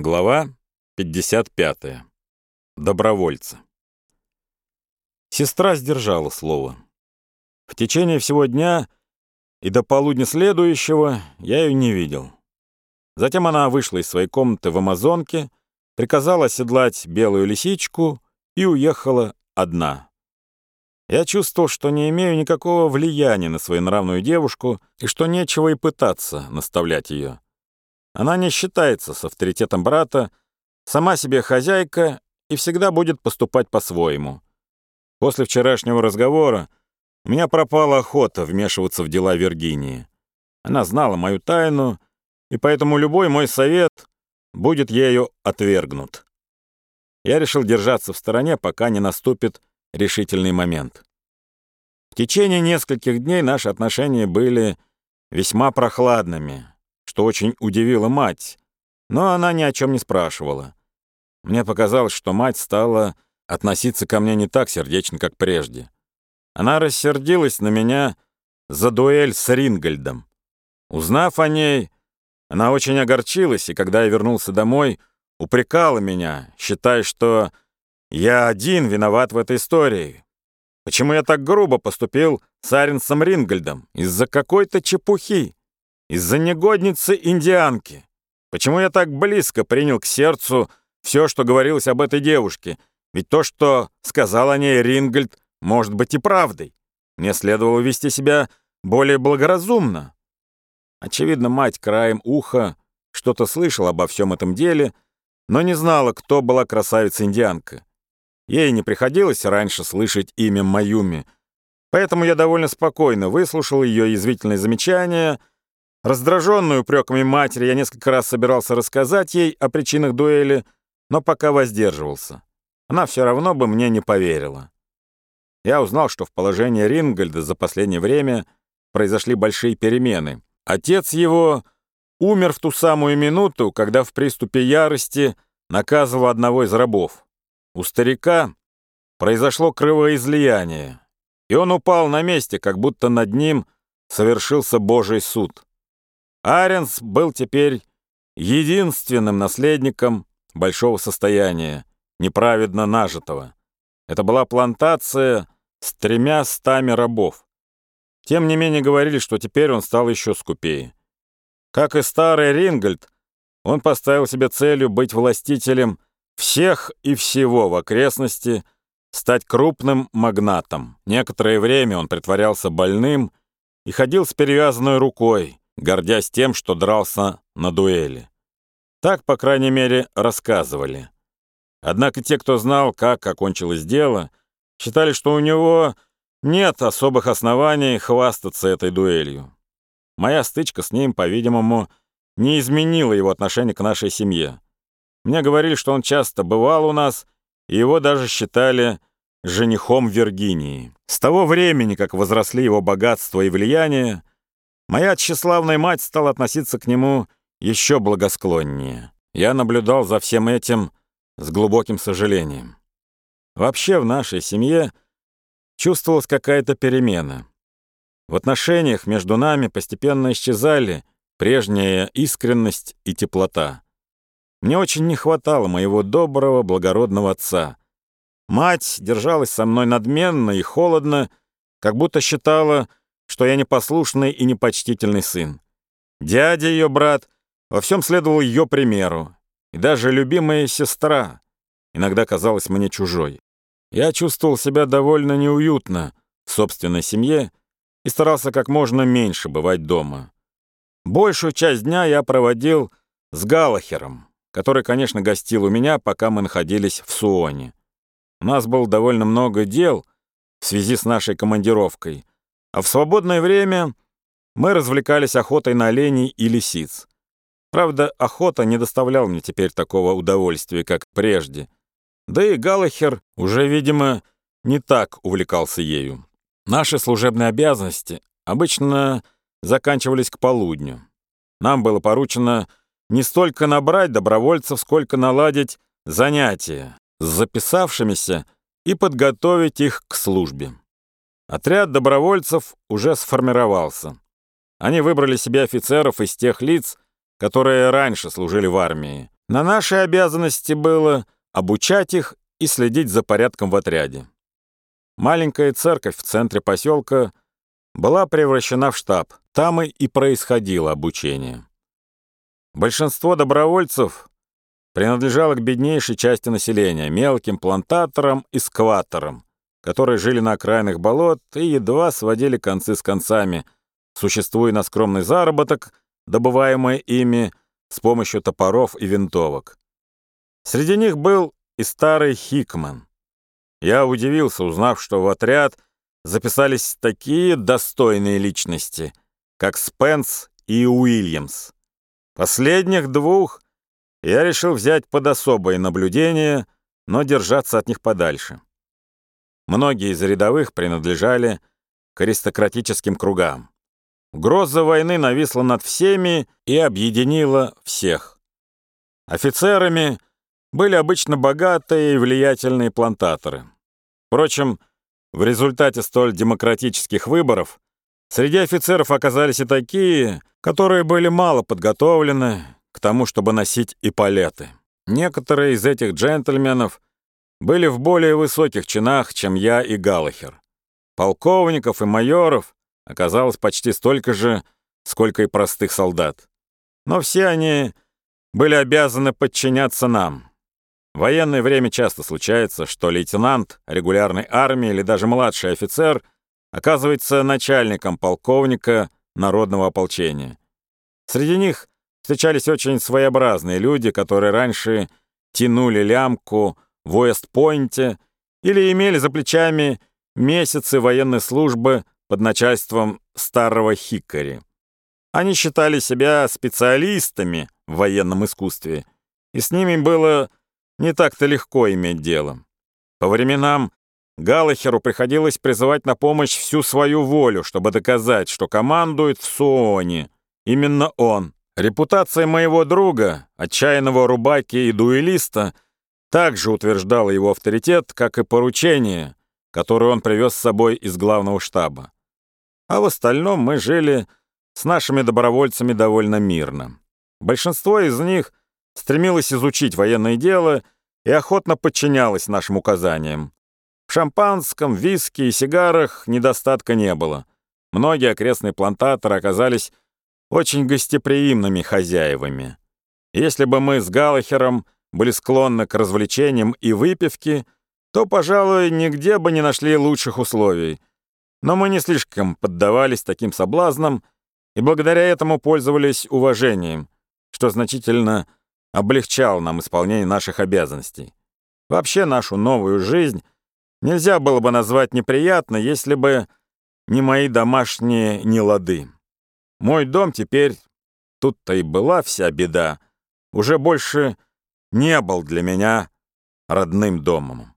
Глава 55. Добровольцы. Сестра сдержала слово. В течение всего дня и до полудня следующего я ее не видел. Затем она вышла из своей комнаты в Амазонке, приказала оседлать белую лисичку и уехала одна. Я чувствовал, что не имею никакого влияния на свою нравную девушку и что нечего и пытаться наставлять ее. Она не считается с авторитетом брата, сама себе хозяйка и всегда будет поступать по-своему. После вчерашнего разговора у меня пропала охота вмешиваться в дела Виргинии. Она знала мою тайну, и поэтому любой мой совет будет ею отвергнут. Я решил держаться в стороне, пока не наступит решительный момент. В течение нескольких дней наши отношения были весьма прохладными что очень удивило мать, но она ни о чем не спрашивала. Мне показалось, что мать стала относиться ко мне не так сердечно, как прежде. Она рассердилась на меня за дуэль с Рингольдом. Узнав о ней, она очень огорчилась, и когда я вернулся домой, упрекала меня, считая, что я один виноват в этой истории. Почему я так грубо поступил с Аренсом Рингольдом? Из-за какой-то чепухи. Из-за негодницы-индианки. Почему я так близко принял к сердцу все, что говорилось об этой девушке? Ведь то, что сказал о ней Рингольд, может быть и правдой. Мне следовало вести себя более благоразумно. Очевидно, мать краем уха что-то слышала обо всем этом деле, но не знала, кто была красавица-индианка. Ей не приходилось раньше слышать имя Маюми, поэтому я довольно спокойно выслушал ее язвительные замечания — Раздраженную упреками матери, я несколько раз собирался рассказать ей о причинах дуэли, но пока воздерживался. Она все равно бы мне не поверила. Я узнал, что в положении Рингольда за последнее время произошли большие перемены. Отец его умер в ту самую минуту, когда в приступе ярости наказывал одного из рабов. У старика произошло кровоизлияние, и он упал на месте, как будто над ним совершился Божий суд. Аренс был теперь единственным наследником большого состояния, неправедно нажитого. Это была плантация с тремя стами рабов. Тем не менее говорили, что теперь он стал еще скупее. Как и старый Рингольд, он поставил себе целью быть властителем всех и всего в окрестности, стать крупным магнатом. Некоторое время он притворялся больным и ходил с перевязанной рукой, гордясь тем, что дрался на дуэли. Так, по крайней мере, рассказывали. Однако те, кто знал, как окончилось дело, считали, что у него нет особых оснований хвастаться этой дуэлью. Моя стычка с ним, по-видимому, не изменила его отношение к нашей семье. Мне говорили, что он часто бывал у нас, и его даже считали женихом Виргинии. С того времени, как возросли его богатство и влияние, Моя тщеславная мать стала относиться к нему еще благосклоннее. Я наблюдал за всем этим с глубоким сожалением. Вообще в нашей семье чувствовалась какая-то перемена. В отношениях между нами постепенно исчезали прежняя искренность и теплота. Мне очень не хватало моего доброго, благородного отца. Мать держалась со мной надменно и холодно, как будто считала, что я непослушный и непочтительный сын. Дядя ее брат во всем следовал ее примеру, и даже любимая сестра иногда казалась мне чужой. Я чувствовал себя довольно неуютно в собственной семье и старался как можно меньше бывать дома. Большую часть дня я проводил с Галахером, который, конечно, гостил у меня, пока мы находились в Суоне. У нас было довольно много дел в связи с нашей командировкой, а в свободное время мы развлекались охотой на оленей и лисиц. Правда, охота не доставляла мне теперь такого удовольствия, как прежде. Да и Галахер уже, видимо, не так увлекался ею. Наши служебные обязанности обычно заканчивались к полудню. Нам было поручено не столько набрать добровольцев, сколько наладить занятия с записавшимися и подготовить их к службе. Отряд добровольцев уже сформировался. Они выбрали себе офицеров из тех лиц, которые раньше служили в армии. На нашей обязанности было обучать их и следить за порядком в отряде. Маленькая церковь в центре поселка была превращена в штаб. Там и происходило обучение. Большинство добровольцев принадлежало к беднейшей части населения, мелким плантаторам и скваторам, которые жили на окраинах болот и едва сводили концы с концами, существуя на скромный заработок, добываемый ими с помощью топоров и винтовок. Среди них был и старый Хикман. Я удивился, узнав, что в отряд записались такие достойные личности, как Спенс и Уильямс. Последних двух я решил взять под особое наблюдение, но держаться от них подальше. Многие из рядовых принадлежали к аристократическим кругам. Гроза войны нависла над всеми и объединила всех. Офицерами были обычно богатые и влиятельные плантаторы. Впрочем, в результате столь демократических выборов среди офицеров оказались и такие, которые были мало подготовлены к тому, чтобы носить эполеты. Некоторые из этих джентльменов были в более высоких чинах, чем я и Галлахер. Полковников и майоров оказалось почти столько же, сколько и простых солдат. Но все они были обязаны подчиняться нам. В военное время часто случается, что лейтенант регулярной армии или даже младший офицер оказывается начальником полковника народного ополчения. Среди них встречались очень своеобразные люди, которые раньше тянули лямку в Уэст-Пойнте или имели за плечами месяцы военной службы под начальством старого Хиккари. Они считали себя специалистами в военном искусстве, и с ними было не так-то легко иметь дело. По временам Галахеру приходилось призывать на помощь всю свою волю, чтобы доказать, что командует в Суоне. Именно он. Репутация моего друга, отчаянного рубаки и дуэлиста, также утверждала его авторитет, как и поручение, которое он привез с собой из главного штаба. А в остальном мы жили с нашими добровольцами довольно мирно. Большинство из них стремилась изучить военное дело и охотно подчинялась нашим указаниям. В шампанском, виске и сигарах недостатка не было. Многие окрестные плантаторы оказались очень гостеприимными хозяевами. Если бы мы с Галлахером были склонны к развлечениям и выпивке, то, пожалуй, нигде бы не нашли лучших условий. Но мы не слишком поддавались таким соблазнам и благодаря этому пользовались уважением, что значительно облегчал нам исполнение наших обязанностей. Вообще нашу новую жизнь нельзя было бы назвать неприятной, если бы не мои домашние нелады. Мой дом теперь, тут-то и была вся беда, уже больше не был для меня родным домом.